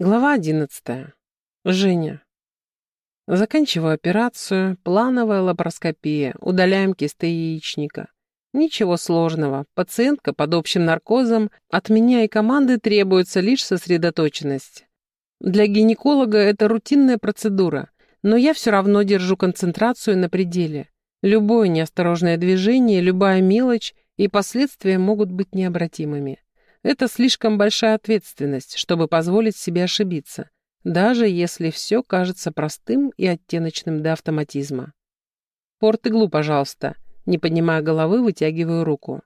Глава одиннадцатая. Женя. Заканчиваю операцию, плановая лапароскопия, удаляем кисты яичника. Ничего сложного, пациентка под общим наркозом, от меня и команды требуется лишь сосредоточенность. Для гинеколога это рутинная процедура, но я все равно держу концентрацию на пределе. Любое неосторожное движение, любая мелочь и последствия могут быть необратимыми. Это слишком большая ответственность, чтобы позволить себе ошибиться, даже если все кажется простым и оттеночным до автоматизма. Порт иглу, пожалуйста. Не поднимая головы, вытягиваю руку.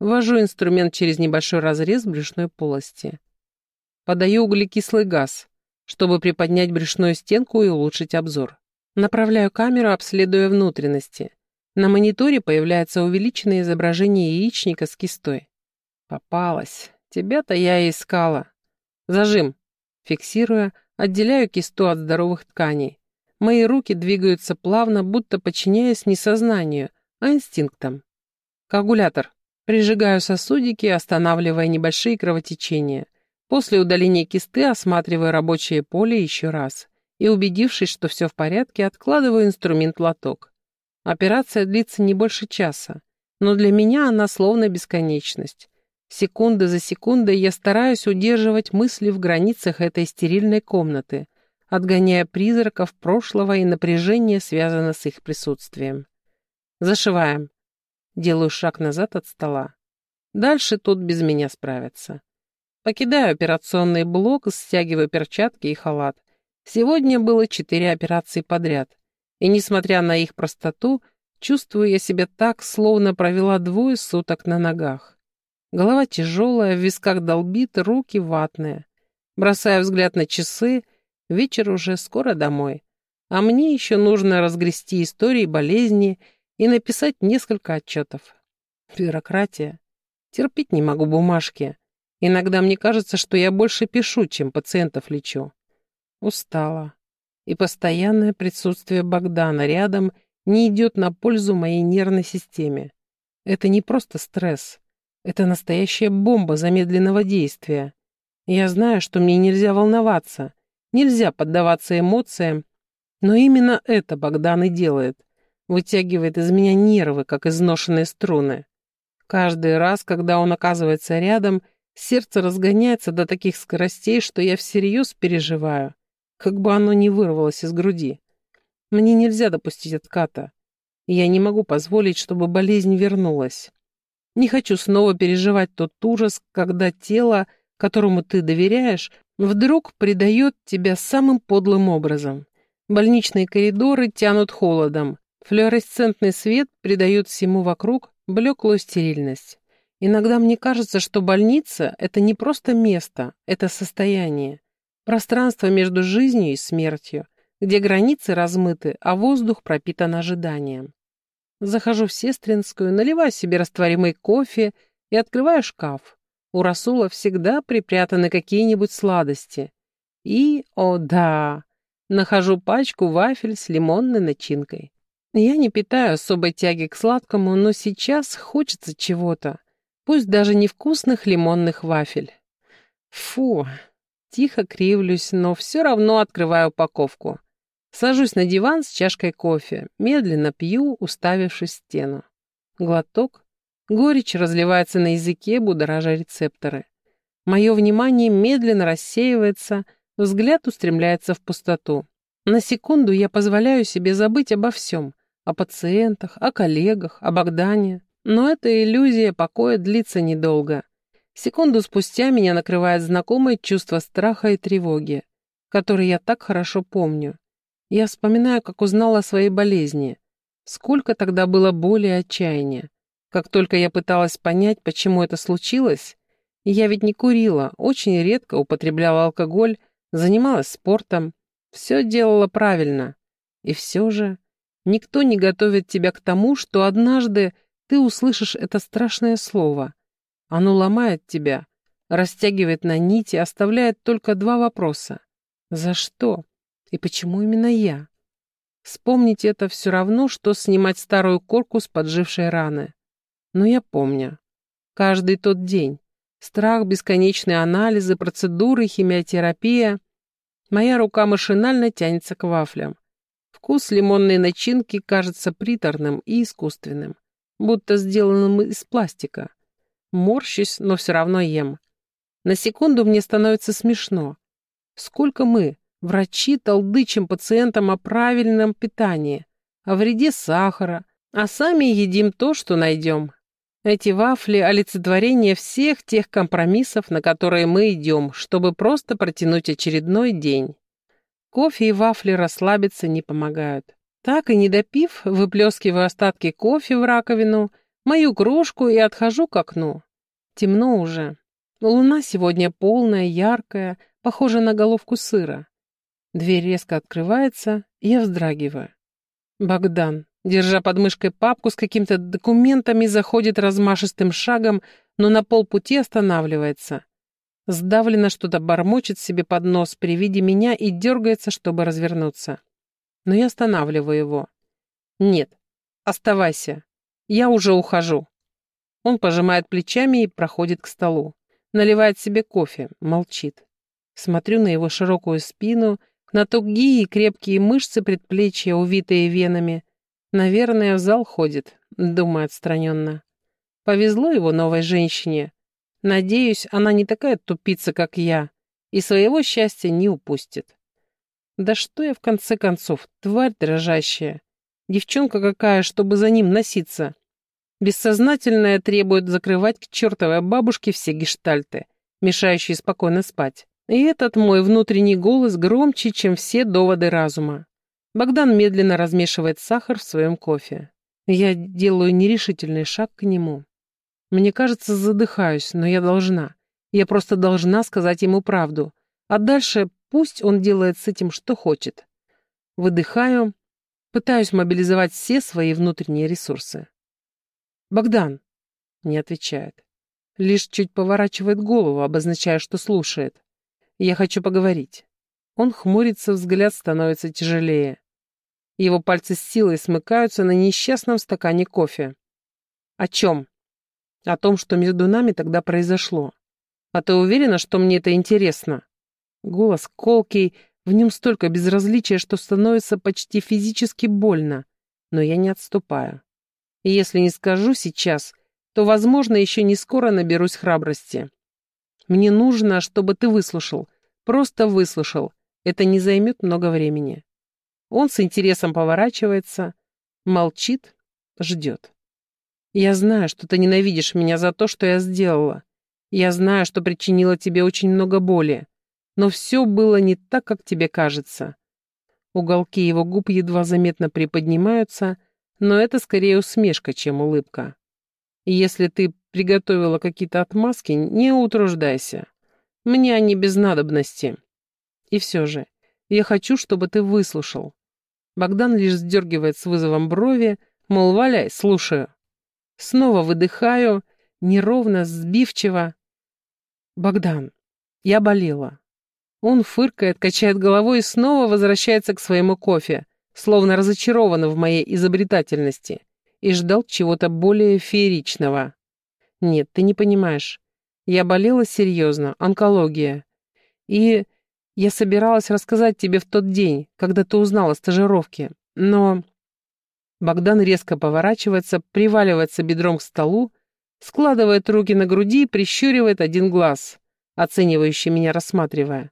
Ввожу инструмент через небольшой разрез брюшной полости. Подаю углекислый газ, чтобы приподнять брюшную стенку и улучшить обзор. Направляю камеру, обследуя внутренности. На мониторе появляется увеличенное изображение яичника с кистой. Попалась. Тебя-то я и искала. Зажим. Фиксируя, отделяю кисту от здоровых тканей. Мои руки двигаются плавно, будто подчиняясь не сознанию, а инстинктам. Коагулятор. Прижигаю сосудики, останавливая небольшие кровотечения. После удаления кисты осматриваю рабочее поле еще раз. И, убедившись, что все в порядке, откладываю инструмент-лоток. Операция длится не больше часа, но для меня она словно бесконечность. Секунда за секундой я стараюсь удерживать мысли в границах этой стерильной комнаты, отгоняя призраков прошлого и напряжение, связанное с их присутствием. Зашиваем. Делаю шаг назад от стола. Дальше тут без меня справятся. Покидаю операционный блок, стягиваю перчатки и халат. Сегодня было четыре операции подряд. И, несмотря на их простоту, чувствую я себя так, словно провела двое суток на ногах. Голова тяжелая, в висках долбит, руки ватные. Бросая взгляд на часы, вечер уже скоро домой. А мне еще нужно разгрести истории болезни и написать несколько отчетов. Бюрократия. Терпеть не могу бумажки. Иногда мне кажется, что я больше пишу, чем пациентов лечу. Устала. И постоянное присутствие Богдана рядом не идет на пользу моей нервной системе. Это не просто стресс. Это настоящая бомба замедленного действия. Я знаю, что мне нельзя волноваться, нельзя поддаваться эмоциям, но именно это Богдан и делает. Вытягивает из меня нервы, как изношенные струны. Каждый раз, когда он оказывается рядом, сердце разгоняется до таких скоростей, что я всерьез переживаю, как бы оно ни вырвалось из груди. Мне нельзя допустить отката. Я не могу позволить, чтобы болезнь вернулась. Не хочу снова переживать тот ужас, когда тело, которому ты доверяешь, вдруг предает тебя самым подлым образом. Больничные коридоры тянут холодом. Флуоресцентный свет придает всему вокруг блеклую стерильность. Иногда мне кажется, что больница — это не просто место, это состояние. Пространство между жизнью и смертью, где границы размыты, а воздух пропитан ожиданием. Захожу в сестринскую, наливаю себе растворимый кофе и открываю шкаф. У Расула всегда припрятаны какие-нибудь сладости. И, о да, нахожу пачку вафель с лимонной начинкой. Я не питаю особой тяги к сладкому, но сейчас хочется чего-то. Пусть даже невкусных лимонных вафель. Фу, тихо кривлюсь, но все равно открываю упаковку. Сажусь на диван с чашкой кофе, медленно пью, уставившись в стену. Глоток. Горечь разливается на языке, будоража рецепторы. Мое внимание медленно рассеивается, взгляд устремляется в пустоту. На секунду я позволяю себе забыть обо всем. О пациентах, о коллегах, о Богдане. Но эта иллюзия покоя длится недолго. Секунду спустя меня накрывает знакомое чувство страха и тревоги, которое я так хорошо помню. Я вспоминаю, как узнала о своей болезни. Сколько тогда было боли и отчаяния. Как только я пыталась понять, почему это случилось, я ведь не курила, очень редко употребляла алкоголь, занималась спортом, все делала правильно. И все же никто не готовит тебя к тому, что однажды ты услышишь это страшное слово. Оно ломает тебя, растягивает на нити, оставляет только два вопроса. За что? И почему именно я? Вспомнить это все равно, что снимать старую корку с поджившей раны. Но я помню. Каждый тот день. Страх, бесконечные анализы, процедуры, химиотерапия. Моя рука машинально тянется к вафлям. Вкус лимонной начинки кажется приторным и искусственным, будто сделанным из пластика. Морщусь, но все равно ем. На секунду мне становится смешно. Сколько мы, врачи, толдычим пациентам о правильном питании, о вреде сахара, а сами едим то, что найдем. Эти вафли – олицетворение всех тех компромиссов, на которые мы идем, чтобы просто протянуть очередной день. Кофе и вафли расслабиться не помогают. Так и не допив, выплескиваю остатки кофе в раковину, мою кружку и отхожу к окну. Темно уже. Луна сегодня полная, яркая, похожа на головку сыра. Дверь резко открывается, и я вздрагиваю. Богдан, держа под мышкой папку с какими-то документами, заходит размашистым шагом, но на полпути останавливается. Сдавленно что-то бормочет себе под нос при виде меня и дергается, чтобы развернуться. Но я останавливаю его. «Нет, оставайся. Я уже ухожу». Он пожимает плечами и проходит к столу. Наливает себе кофе, молчит. Смотрю на его широкую спину, на тугие крепкие мышцы предплечья, увитые венами, Наверное, в зал ходит, думаю отстраненно. Повезло его новой женщине. Надеюсь, она не такая тупица, как я, и своего счастья не упустит. Да что я в конце концов, тварь дрожащая. Девчонка какая, чтобы за ним носиться. Бессознательное требует закрывать к чертовой бабушке все гештальты, мешающие спокойно спать. И этот мой внутренний голос громче, чем все доводы разума. Богдан медленно размешивает сахар в своем кофе. Я делаю нерешительный шаг к нему. Мне кажется, задыхаюсь, но я должна. Я просто должна сказать ему правду. А дальше пусть он делает с этим, что хочет. Выдыхаю, пытаюсь мобилизовать все свои внутренние ресурсы. «Богдан!» — не отвечает. Лишь чуть поворачивает голову, обозначая, что слушает. «Я хочу поговорить». Он хмурится, взгляд становится тяжелее. Его пальцы с силой смыкаются на несчастном стакане кофе. О чем? О том, что между нами тогда произошло. А ты уверена, что мне это интересно? Голос колкий, в нем столько безразличия, что становится почти физически больно. Но я не отступаю. И если не скажу сейчас, то, возможно, еще не скоро наберусь храбрости. Мне нужно, чтобы ты выслушал. Просто выслушал. Это не займет много времени. Он с интересом поворачивается, молчит, ждет. «Я знаю, что ты ненавидишь меня за то, что я сделала. Я знаю, что причинила тебе очень много боли. Но все было не так, как тебе кажется». Уголки его губ едва заметно приподнимаются, но это скорее усмешка, чем улыбка. «Если ты приготовила какие-то отмазки, не утруждайся. Мне они без надобности. И все же, я хочу, чтобы ты выслушал. Богдан лишь сдергивает с вызовом брови, мол, валяй, слушаю. Снова выдыхаю, неровно, сбивчиво. Богдан, я болела. Он фыркает, качает головой и снова возвращается к своему кофе, словно разочарован в моей изобретательности, и ждал чего-то более фееричного. Нет, ты не понимаешь. Я болела серьезно, онкология. И я собиралась рассказать тебе в тот день, когда ты узнала о стажировке, но...» Богдан резко поворачивается, приваливается бедром к столу, складывает руки на груди и прищуривает один глаз, оценивающий меня рассматривая.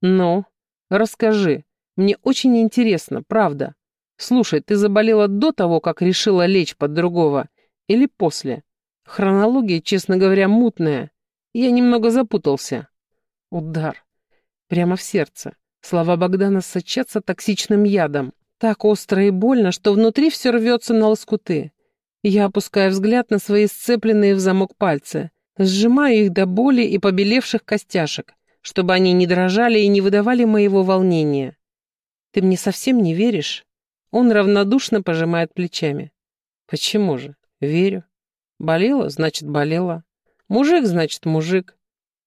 «Ну, расскажи. Мне очень интересно, правда. Слушай, ты заболела до того, как решила лечь под другого, или после? Хронология, честно говоря, мутная. Я немного запутался». Удар. Прямо в сердце. Слова Богдана сочатся токсичным ядом. Так остро и больно, что внутри все рвется на лоскуты. Я опускаю взгляд на свои сцепленные в замок пальцы, сжимаю их до боли и побелевших костяшек, чтобы они не дрожали и не выдавали моего волнения. «Ты мне совсем не веришь?» Он равнодушно пожимает плечами. «Почему же? Верю. Болела, значит, болела. Мужик, значит, мужик.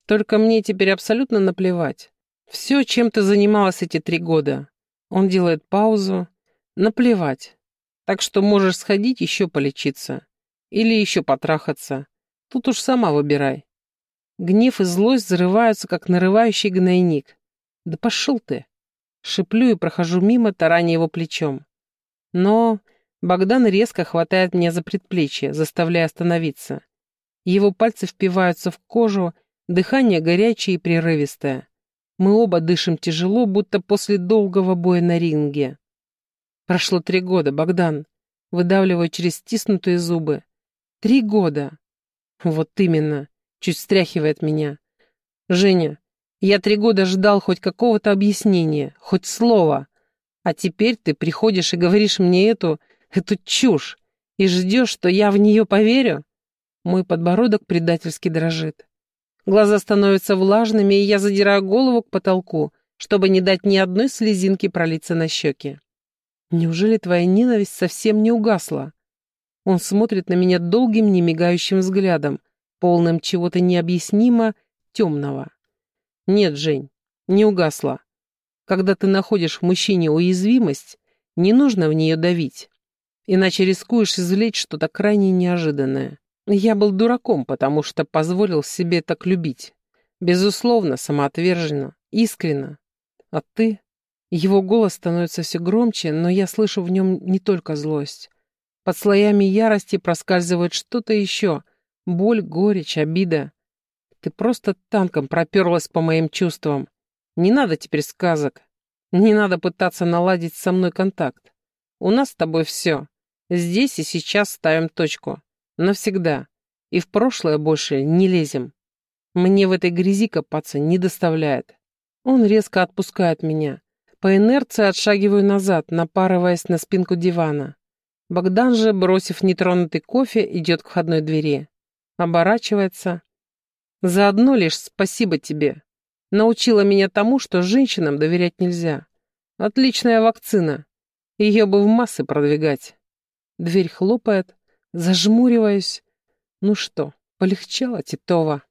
Только мне теперь абсолютно наплевать. Все, чем ты занималась эти три года. Он делает паузу. Наплевать. Так что можешь сходить еще полечиться. Или еще потрахаться. Тут уж сама выбирай. Гнев и злость взрываются, как нарывающий гнойник. Да пошел ты. Шиплю и прохожу мимо, тараня его плечом. Но Богдан резко хватает меня за предплечье, заставляя остановиться. Его пальцы впиваются в кожу, дыхание горячее и прерывистое. Мы оба дышим тяжело, будто после долгого боя на ринге. Прошло три года, Богдан. Выдавливаю через стиснутые зубы. Три года. Вот именно. Чуть встряхивает меня. Женя, я три года ждал хоть какого-то объяснения, хоть слова. А теперь ты приходишь и говоришь мне эту, эту чушь, и ждешь, что я в нее поверю? Мой подбородок предательски дрожит. Глаза становятся влажными, и я задираю голову к потолку, чтобы не дать ни одной слезинки пролиться на щеки. Неужели твоя ненависть совсем не угасла? Он смотрит на меня долгим, немигающим взглядом, полным чего-то необъяснимо темного. Нет, Жень, не угасла. Когда ты находишь в мужчине уязвимость, не нужно в нее давить. Иначе рискуешь извлечь что-то крайне неожиданное. Я был дураком, потому что позволил себе так любить. Безусловно, самоотверженно, искренно. А ты? Его голос становится все громче, но я слышу в нем не только злость. Под слоями ярости проскальзывает что-то еще. Боль, горечь, обида. Ты просто танком проперлась по моим чувствам. Не надо теперь сказок. Не надо пытаться наладить со мной контакт. У нас с тобой все. Здесь и сейчас ставим точку. Навсегда. И в прошлое больше не лезем. Мне в этой грязи копаться не доставляет. Он резко отпускает меня. По инерции отшагиваю назад, напарываясь на спинку дивана. Богдан же, бросив нетронутый кофе, идет к входной двери. Оборачивается, Заодно лишь спасибо тебе. Научила меня тому, что женщинам доверять нельзя. Отличная вакцина. Ее бы в массы продвигать. Дверь хлопает, зажмуриваюсь. Ну что, полегчало, Титова?